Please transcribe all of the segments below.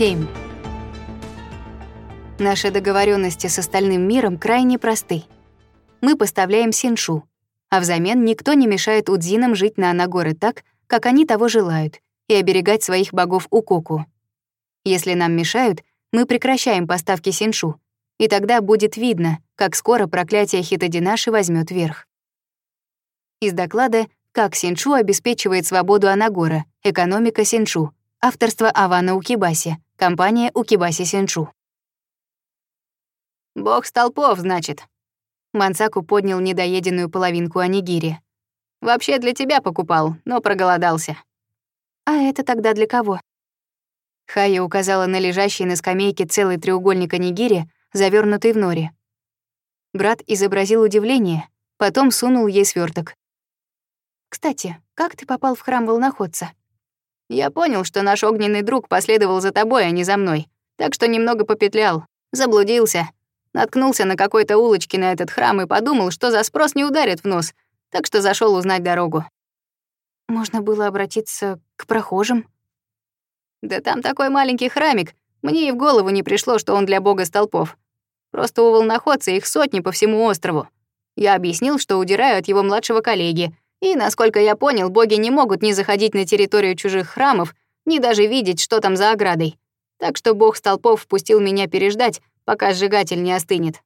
7. Наши договоренности с остальным миром крайне просты. Мы поставляем синшу, а взамен никто не мешает удзинам жить на Анагоре так, как они того желают, и оберегать своих богов Укоку. Если нам мешают, мы прекращаем поставки синшу, и тогда будет видно, как скоро проклятие Хитодинаши возьмет верх. Из доклада «Как Синшу обеспечивает свободу Анагора. Экономика Синшу» Авторство Авана Укибаси, компания Укибаси Сенчу. «Бог столпов, значит». Мансаку поднял недоеденную половинку анигири. «Вообще для тебя покупал, но проголодался». «А это тогда для кого?» Хая указала на лежащий на скамейке целый треугольник анигири, завернутый в нори. Брат изобразил удивление, потом сунул ей сверток. «Кстати, как ты попал в храм волноходца?» Я понял, что наш огненный друг последовал за тобой, а не за мной. Так что немного попетлял, заблудился. Наткнулся на какой-то улочке на этот храм и подумал, что за спрос не ударит в нос. Так что зашел узнать дорогу. Можно было обратиться к прохожим? Да там такой маленький храмик. Мне и в голову не пришло, что он для бога столпов. Просто у волноходца их сотни по всему острову. Я объяснил, что удираю от его младшего коллеги — и, насколько я понял, боги не могут ни заходить на территорию чужих храмов, ни даже видеть, что там за оградой. Так что бог столпов впустил меня переждать, пока сжигатель не остынет.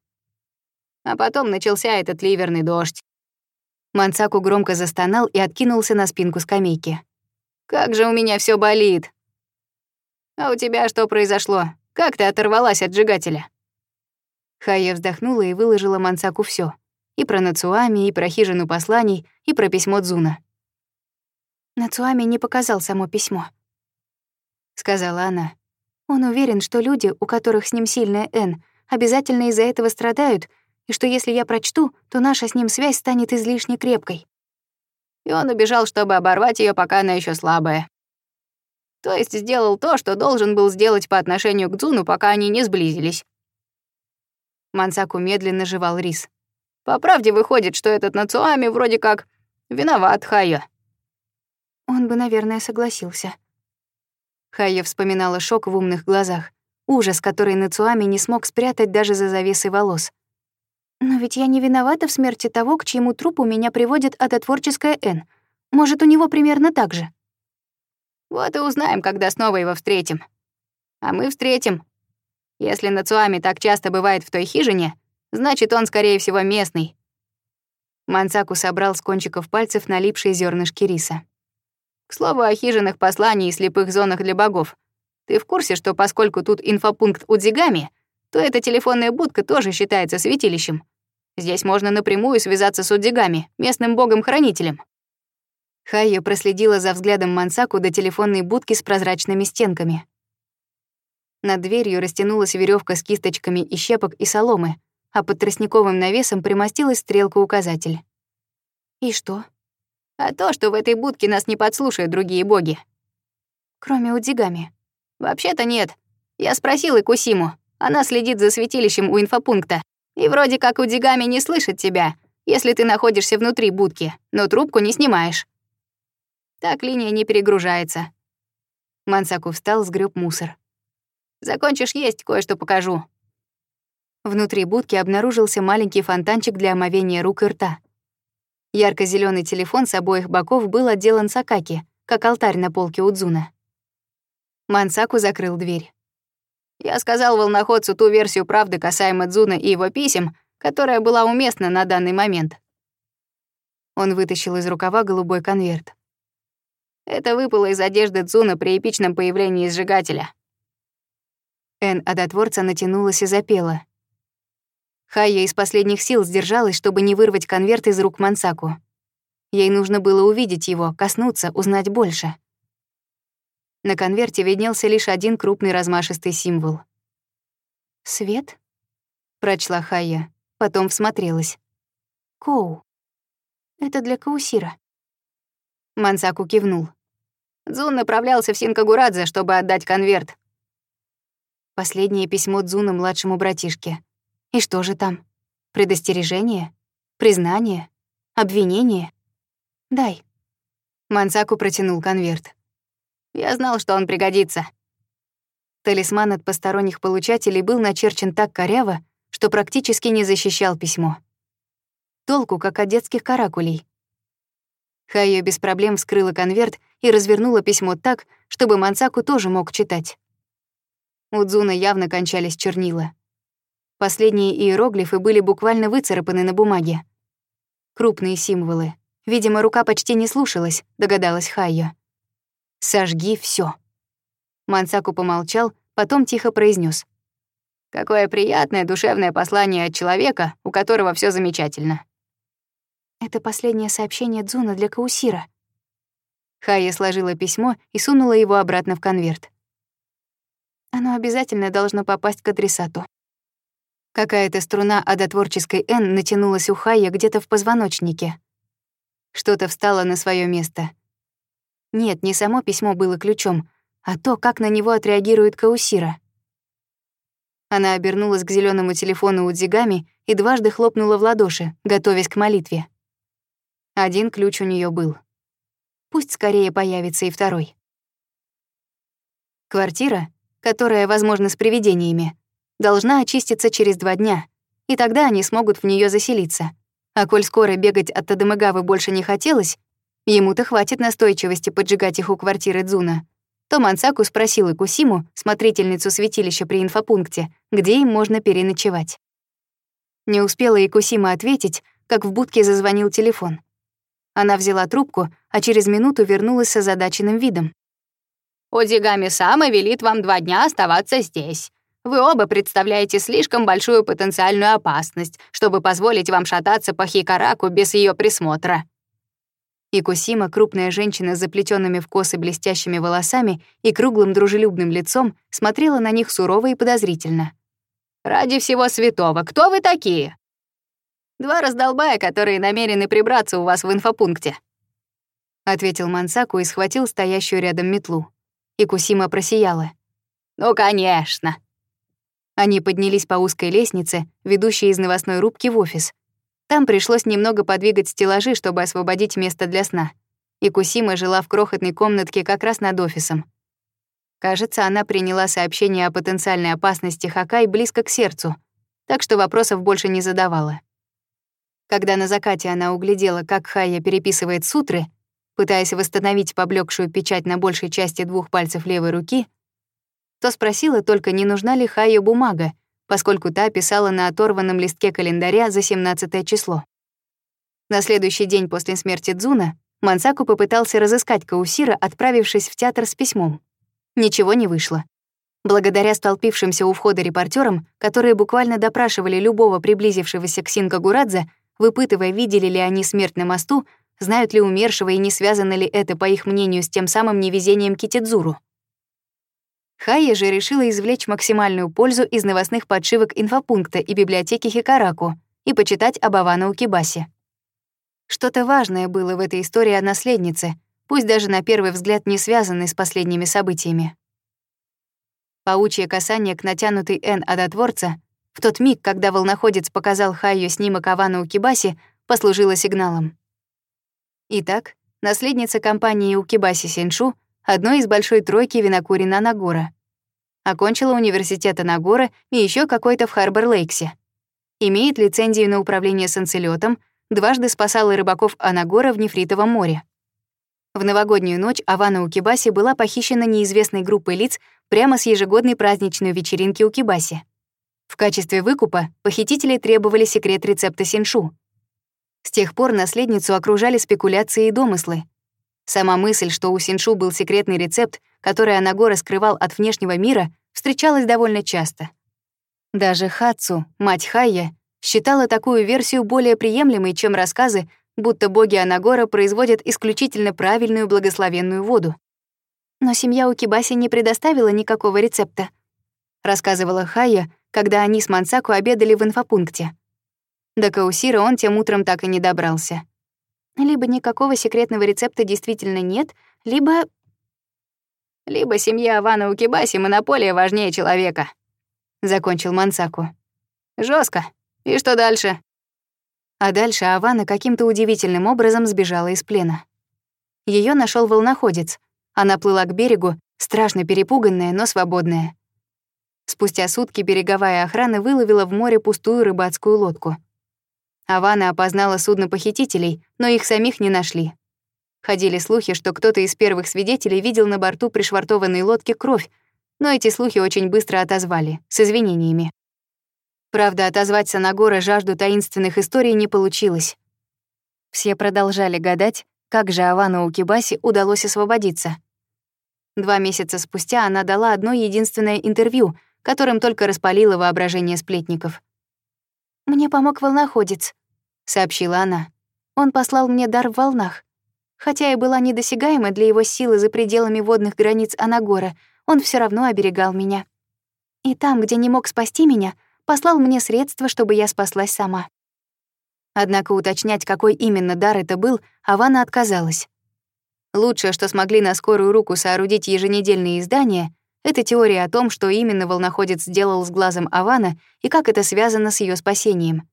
А потом начался этот ливерный дождь. Мансаку громко застонал и откинулся на спинку скамейки. «Как же у меня все болит!» «А у тебя что произошло? Как ты оторвалась от сжигателя?» Хая вздохнула и выложила Мансаку все. И про Нацуами, и про хижину посланий, и про письмо Дзуна. «Нацуами не показал само письмо», — сказала она. «Он уверен, что люди, у которых с ним сильная «Н», обязательно из-за этого страдают, и что если я прочту, то наша с ним связь станет излишне крепкой». И он убежал, чтобы оборвать ее, пока она еще слабая. То есть сделал то, что должен был сделать по отношению к Дзуну, пока они не сблизились. Мансаку медленно жевал рис. По правде выходит, что этот Нацуами вроде как виноват Хайо. Он бы, наверное, согласился. Хайо вспоминала шок в умных глазах, ужас, который Нацуами не смог спрятать даже за завесой волос. «Но ведь я не виновата в смерти того, к чьему трупу меня приводит ототворческая Н. Может, у него примерно так же?» «Вот и узнаем, когда снова его встретим. А мы встретим. Если Нацуами так часто бывает в той хижине, Значит, он, скорее всего, местный. Мансаку собрал с кончиков пальцев налипшие зернышки риса. К слову о хижинах посланий и слепых зонах для богов. Ты в курсе, что поскольку тут инфопункт Удзигами, то эта телефонная будка тоже считается святилищем? Здесь можно напрямую связаться с Удзигами, местным богом-хранителем. Хайо проследила за взглядом Мансаку до телефонной будки с прозрачными стенками. Над дверью растянулась веревка с кисточками и щепок и соломы, а под тростниковым навесом примостилась стрелка-указатель. «И что?» «А то, что в этой будке нас не подслушают другие боги». «Кроме Удигами?» «Вообще-то нет. Я спросила Кусиму. Она следит за святилищем у инфопункта. И вроде как Удигами не слышит тебя, если ты находишься внутри будки, но трубку не снимаешь. Так линия не перегружается. Мансаку встал, сгреб мусор. Закончишь есть, кое-что покажу. Внутри будки обнаружился маленький фонтанчик для омовения рук и рта. ярко зеленый телефон с обоих боков был отделан сакаки, как алтарь на полке у Удзуна. Мансаку закрыл дверь. «Я сказал волноходцу ту версию правды касаемо Дзуна и его писем, которая была уместна на данный момент». Он вытащил из рукава голубой конверт. Это выпало из одежды Дзуна при эпичном появлении сжигателя. Эн от натянулась и запела — Хайя из последних сил сдержалась, чтобы не вырвать конверт из рук Мансаку. Ей нужно было увидеть его, коснуться, узнать больше. На конверте виднелся лишь один крупный размашистый символ. «Свет?» — прочла Хайя, потом всмотрелась. «Коу. Это для Каусира». Мансаку кивнул. Дзун направлялся в Синкагурадзе, чтобы отдать конверт. Последнее письмо Дзуна младшему братишке — и что же там? Предостережение? Признание? Обвинение? Дай. Мансаку протянул конверт. Я знал, что он пригодится. Талисман от посторонних получателей был начерчен так коряво, что практически не защищал письмо. Толку, как от детских каракулей. Хайо без проблем вскрыла конверт и развернула письмо так, чтобы Мансаку тоже мог читать. У Дзуна явно кончались чернила. Последние иероглифы были буквально выцарапаны на бумаге. Крупные символы. Видимо, рука почти не слушалась, догадалась Хайо. «Сожги все. Мансаку помолчал, потом тихо произнес: «Какое приятное душевное послание от человека, у которого все замечательно». «Это последнее сообщение Дзуна для Каусира». Хая сложила письмо и сунула его обратно в конверт. «Оно обязательно должно попасть к адресату». Какая-то струна одотворческой «Н» натянулась у Хая где-то в позвоночнике. Что-то встало на свое место. Нет, не само письмо было ключом, а то, как на него отреагирует Каусира. Она обернулась к зеленому телефону у Дзигами и дважды хлопнула в ладоши, готовясь к молитве. Один ключ у нее был. Пусть скорее появится и второй. Квартира, которая, возможно, с привидениями, должна очиститься через два дня, и тогда они смогут в нее заселиться. А коль скоро бегать от Тадамагавы больше не хотелось, ему-то хватит настойчивости поджигать их у квартиры Дзуна, то Мансаку спросил Икусиму, смотрительницу святилища при инфопункте, где им можно переночевать. Не успела Икусима ответить, как в будке зазвонил телефон. Она взяла трубку, а через минуту вернулась с озадаченным видом. «Одзигами-сама велит вам два дня оставаться здесь. Вы оба представляете слишком большую потенциальную опасность, чтобы позволить вам шататься по Хикараку без ее присмотра». Икусима, крупная женщина с заплетенными в косы блестящими волосами и круглым дружелюбным лицом, смотрела на них сурово и подозрительно. «Ради всего святого, кто вы такие?» «Два раздолбая, которые намерены прибраться у вас в инфопункте», — ответил Мансаку и схватил стоящую рядом метлу. Икусима просияла. «Ну, конечно!» Они поднялись по узкой лестнице, ведущей из новостной рубки в офис. Там пришлось немного подвигать стеллажи, чтобы освободить место для сна. И Кусима жила в крохотной комнатке как раз над офисом. Кажется, она приняла сообщение о потенциальной опасности Хакай близко к сердцу, так что вопросов больше не задавала. Когда на закате она углядела, как Хая переписывает сутры, пытаясь восстановить поблекшую печать на большей части двух пальцев левой руки, то спросила только, не нужна ли Хайо бумага, поскольку та писала на оторванном листке календаря за 17 число. На следующий день после смерти Дзуна Мансаку попытался разыскать Каусира, отправившись в театр с письмом. Ничего не вышло. Благодаря столпившимся у входа репортерам, которые буквально допрашивали любого приблизившегося к Синго Гурадзе, выпытывая, видели ли они смерть на мосту, знают ли умершего и не связано ли это, по их мнению, с тем самым невезением Китидзуру. Хайя же решила извлечь максимальную пользу из новостных подшивок инфопункта и библиотеки Хикараку и почитать об Авана Укибасе. Что-то важное было в этой истории о наследнице, пусть даже на первый взгляд не связанной с последними событиями. Паучье касание к натянутой «Н» одотворца в тот миг, когда волноходец показал Хайю снимок Авана Укибаси, послужило сигналом. Итак, наследница компании Укибаси Сеншу — одной из большой тройки винокурина Нагора окончила университет Анагора и еще какой-то в Харбор-Лейксе. Имеет лицензию на управление санцелётом, дважды спасала рыбаков Анагора в Нефритовом море. В новогоднюю ночь Авана Укибаси была похищена неизвестной группой лиц прямо с ежегодной праздничной вечеринки Укибаси. В качестве выкупа похитители требовали секрет рецепта синшу. С тех пор наследницу окружали спекуляции и домыслы — Сама мысль, что у Синшу был секретный рецепт, который Анагора скрывал от внешнего мира, встречалась довольно часто. Даже Хацу, мать Хайя, считала такую версию более приемлемой, чем рассказы, будто боги Анагора производят исключительно правильную благословенную воду. «Но семья Укибаси не предоставила никакого рецепта», рассказывала Хайя, когда они с Мансаку обедали в инфопункте. До Каусира он тем утром так и не добрался. Либо никакого секретного рецепта действительно нет, либо... Либо семья Авана Укибаси монополия важнее человека. Закончил Мансаку. Жестко. И что дальше? А дальше Авана каким-то удивительным образом сбежала из плена. Ее нашел волноходец. Она плыла к берегу, страшно перепуганная, но свободная. Спустя сутки береговая охрана выловила в море пустую рыбацкую лодку. Авана опознала судно похитителей, но их самих не нашли. Ходили слухи, что кто-то из первых свидетелей видел на борту пришвартованной лодки кровь, но эти слухи очень быстро отозвали, с извинениями. Правда, отозвать Санагора жажду таинственных историй не получилось. Все продолжали гадать, как же Авану Укибаси удалось освободиться. Два месяца спустя она дала одно единственное интервью, которым только распалило воображение сплетников. «Мне помог волноходец», — сообщила она. «Он послал мне дар в волнах. Хотя я была недосягаема для его силы за пределами водных границ Анагора, он все равно оберегал меня. И там, где не мог спасти меня, послал мне средства, чтобы я спаслась сама». Однако уточнять, какой именно дар это был, Авана отказалась. Лучшее, что смогли на скорую руку соорудить еженедельные издания, это теория о том, что именно волноходец сделал с глазом Авана и как это связано с ее спасением.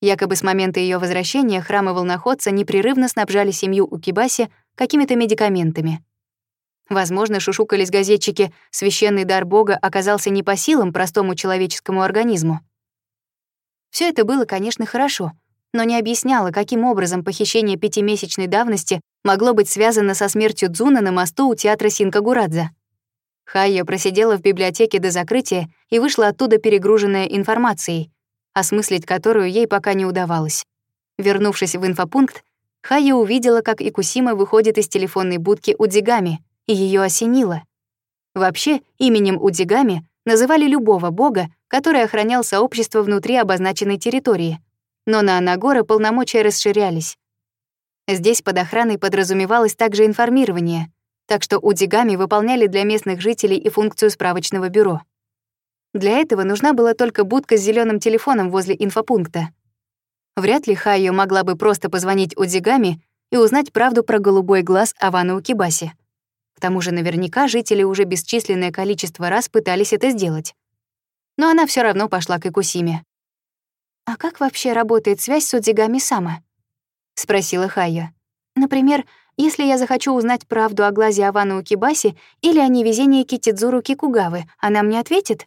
Якобы с момента ее возвращения храмы волноходца непрерывно снабжали семью Укибаси какими-то медикаментами. Возможно, шушукались газетчики, священный дар Бога оказался не по силам простому человеческому организму. Все это было, конечно, хорошо, но не объясняло, каким образом похищение пятимесячной давности могло быть связано со смертью Дзуна на мосту у театра Синкагурадзе. Хайя просидела в библиотеке до закрытия и вышла оттуда перегруженная информацией, осмыслить которую ей пока не удавалось. Вернувшись в инфопункт, Хайя увидела, как Икусима выходит из телефонной будки Удзигами, и ее осенило. Вообще, именем Удзигами называли любого бога, который охранял сообщество внутри обозначенной территории. Но на Анагора полномочия расширялись. Здесь под охраной подразумевалось также информирование — так что удигами выполняли для местных жителей и функцию справочного бюро. Для этого нужна была только будка с зеленым телефоном возле инфопункта. Вряд ли Хайо могла бы просто позвонить удигами и узнать правду про голубой глаз Авана Укибаси. К тому же наверняка жители уже бесчисленное количество раз пытались это сделать. Но она все равно пошла к Икусиме. «А как вообще работает связь с Удзигами Сама?» — спросила Хайо. «Например, если я захочу узнать правду о глазе Авана Укибаси или о невезении Китидзуру Кикугавы, она мне ответит?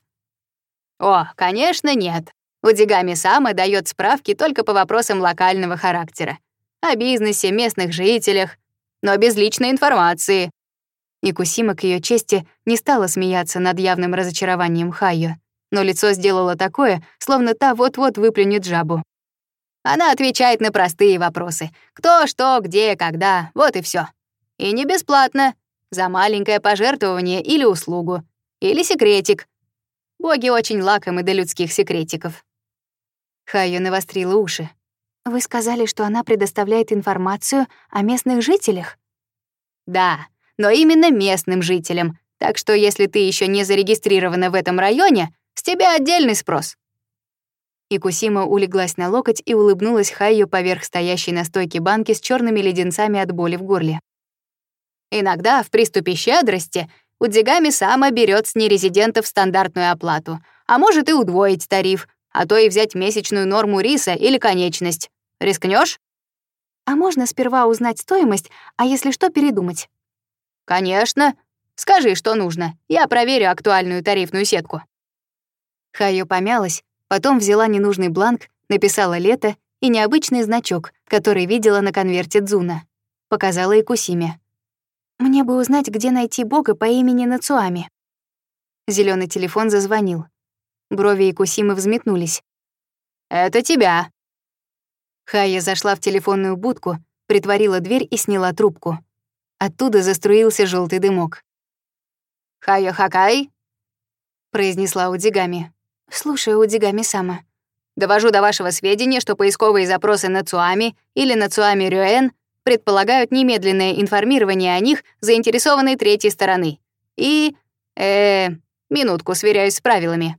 О, конечно, нет. Удигами Сама дает справки только по вопросам локального характера. О бизнесе, местных жителях, но без личной информации. Икусима к ее чести не стала смеяться над явным разочарованием Хайо, но лицо сделала такое, словно та вот-вот выплюнет жабу. Она отвечает на простые вопросы. Кто, что, где, когда, вот и все. И не бесплатно. За маленькое пожертвование или услугу. Или секретик. Боги очень лакомы до людских секретиков. Хайо навострила уши. «Вы сказали, что она предоставляет информацию о местных жителях?» «Да, но именно местным жителям. Так что если ты еще не зарегистрирована в этом районе, с тебя отдельный спрос. Икусима улеглась на локоть и улыбнулась Хайо поверх стоящей на стойке банки с черными леденцами от боли в горле. «Иногда, в приступе щедрости, Удзигами сама берет с нерезидентов стандартную оплату, а может и удвоить тариф, а то и взять месячную норму риса или конечность. Рискнешь? «А можно сперва узнать стоимость, а если что, передумать?» «Конечно. Скажи, что нужно. Я проверю актуальную тарифную сетку». Хайо помялась, Потом взяла ненужный бланк, написала «Лето» и необычный значок, который видела на конверте Дзуна. Показала Икусиме. «Мне бы узнать, где найти бога по имени Нацуами». Зеленый телефон зазвонил. Брови Икусимы взметнулись. «Это тебя!» Хая зашла в телефонную будку, притворила дверь и сняла трубку. Оттуда заструился желтый дымок. «Хая Хакай?» — произнесла Удзигами. Слушаю у Дигами Сама. Довожу до вашего сведения, что поисковые запросы на Цуами или на Цуами Рюэн предполагают немедленное информирование о них заинтересованной третьей стороны. И... э, минутку, сверяюсь с правилами.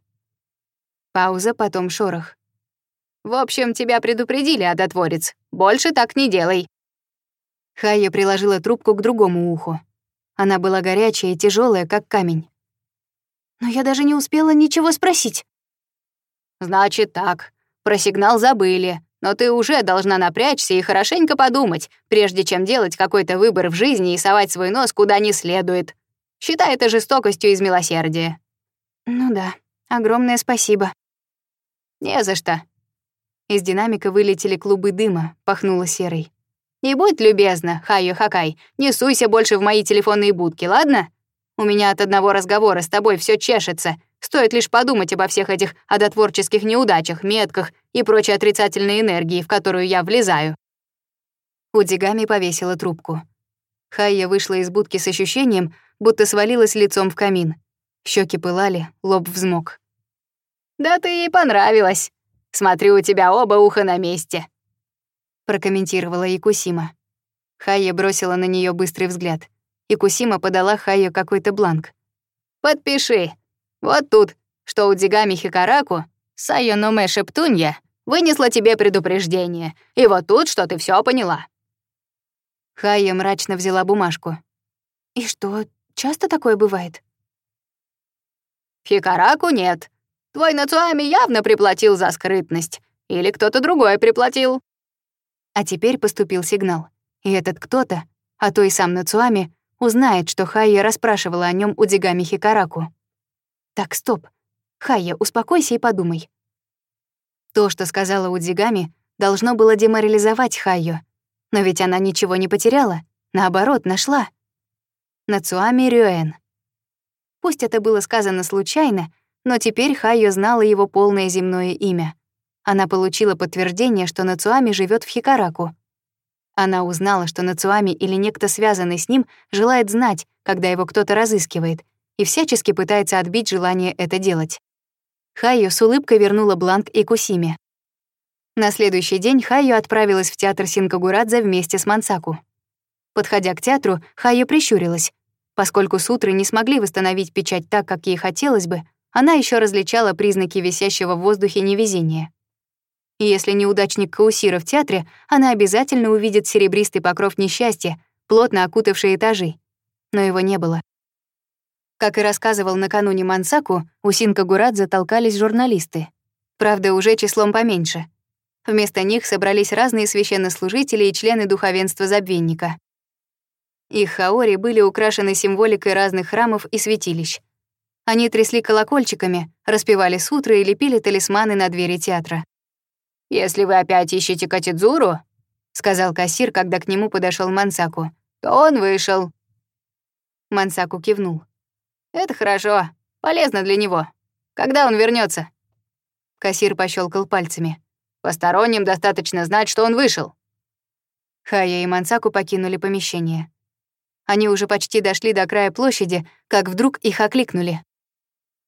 Пауза, потом шорох. В общем, тебя предупредили, одотворец. Больше так не делай. Хая приложила трубку к другому уху. Она была горячая и тяжелая, как камень. Но я даже не успела ничего спросить. «Значит так. Про сигнал забыли, но ты уже должна напрячься и хорошенько подумать, прежде чем делать какой-то выбор в жизни и совать свой нос куда не следует. Считай это жестокостью из милосердия». «Ну да, огромное спасибо». «Не за что». Из динамика вылетели клубы дыма, пахнуло серой. Не будь любезна, Хайо Хакай, не суйся больше в мои телефонные будки, ладно? У меня от одного разговора с тобой все чешется, Стоит лишь подумать обо всех этих одотворческих неудачах, метках и прочей отрицательной энергии, в которую я влезаю». Удигами повесила трубку. Хайя вышла из будки с ощущением, будто свалилась лицом в камин. Щеки пылали, лоб взмок. «Да ты ей понравилась. Смотрю, у тебя оба уха на месте», — прокомментировала Якусима. Хайя бросила на нее быстрый взгляд. Якусима подала Хайе какой-то бланк. «Подпиши, вот тут, что у Дигами Хикараку, Сайонуме Шептунья, вынесла тебе предупреждение, и вот тут, что ты все поняла». Хая мрачно взяла бумажку. «И что, часто такое бывает?» «Хикараку нет. Твой Нацуами явно приплатил за скрытность. Или кто-то другой приплатил». А теперь поступил сигнал. И этот кто-то, а то и сам Нацуами, узнает, что Хайя расспрашивала о нем у Дигами Хикараку. Так, стоп. Хайя, успокойся и подумай. То, что сказала Удзигами, должно было деморализовать Хайо. Но ведь она ничего не потеряла, наоборот, нашла. Нацуами Рюэн. Пусть это было сказано случайно, но теперь Хайо знала его полное земное имя. Она получила подтверждение, что Нацуами живет в Хикараку. Она узнала, что Нацуами или некто, связанный с ним, желает знать, когда его кто-то разыскивает, и всячески пытается отбить желание это делать. Хайо с улыбкой вернула бланк и Кусиме. На следующий день Хайо отправилась в театр Синкагурадзе вместе с Мансаку. Подходя к театру, Хайо прищурилась. Поскольку сутры не смогли восстановить печать так, как ей хотелось бы, она еще различала признаки висящего в воздухе невезения. И если неудачник Каусира в театре, она обязательно увидит серебристый покров несчастья, плотно окутавший этажи. Но его не было. Как и рассказывал накануне Мансаку, у Синка Гурадзе толкались журналисты. Правда, уже числом поменьше. Вместо них собрались разные священнослужители и члены духовенства Забвенника. Их хаори были украшены символикой разных храмов и святилищ. Они трясли колокольчиками, распевали сутры и лепили талисманы на двери театра. «Если вы опять ищете Катидзуру», — сказал кассир, когда к нему подошел Мансаку, — «то он вышел». Мансаку кивнул. «Это хорошо. Полезно для него. Когда он вернется? Кассир пощелкал пальцами. «Посторонним достаточно знать, что он вышел». Хая и Мансаку покинули помещение. Они уже почти дошли до края площади, как вдруг их окликнули.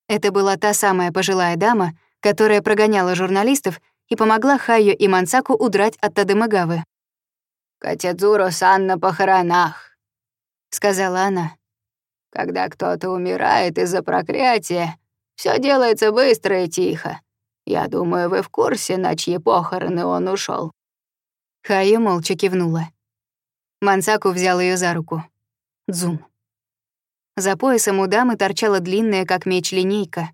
Это была та самая пожилая дама, которая прогоняла журналистов и помогла Хаю и Мансаку удрать от Тадемагавы. «Катядзуро-сан на похоронах», — сказала она. Когда кто-то умирает из-за проклятия, все делается быстро и тихо. Я думаю, вы в курсе, на чьи похороны он ушел. Хая молча кивнула. Мансаку взял ее за руку. Дзум. За поясом у дамы торчала длинная, как меч, линейка.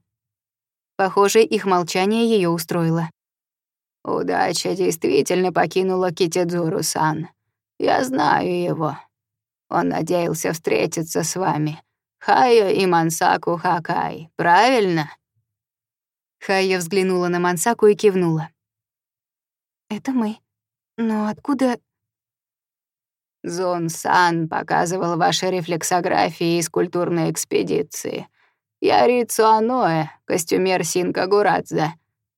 Похоже, их молчание ее устроило. «Удача действительно покинула Китидзуру-сан. Я знаю его. Он надеялся встретиться с вами, Хайо и Мансаку Хакай, правильно?» Хайо взглянула на Мансаку и кивнула. «Это мы. Но откуда...» «Зон-сан показывал ваши рефлексографии из культурной экспедиции. Я Рицу костюмер Синка Гурадзе.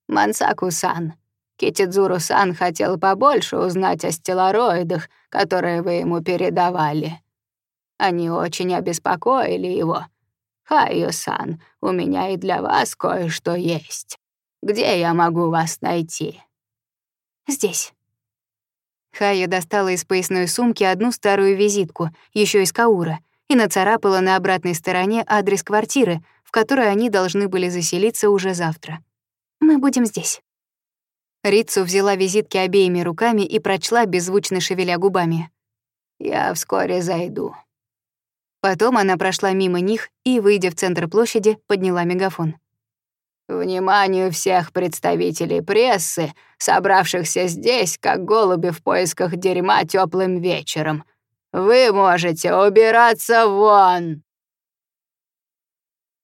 Мансаку-сан. Китидзуру-сан хотел побольше узнать о стеллароидах, которые вы ему передавали». Они очень обеспокоили его. «Хайо-сан, у меня и для вас кое-что есть. Где я могу вас найти?» «Здесь». Хайо достала из поясной сумки одну старую визитку, еще из Каура, и нацарапала на обратной стороне адрес квартиры, в которой они должны были заселиться уже завтра. «Мы будем здесь». Рицу взяла визитки обеими руками и прочла, беззвучно шевеля губами. «Я вскоре зайду». Потом она прошла мимо них и, выйдя в центр площади, подняла мегафон. «Вниманию всех представителей прессы, собравшихся здесь, как голуби в поисках дерьма теплым вечером. Вы можете убираться вон!»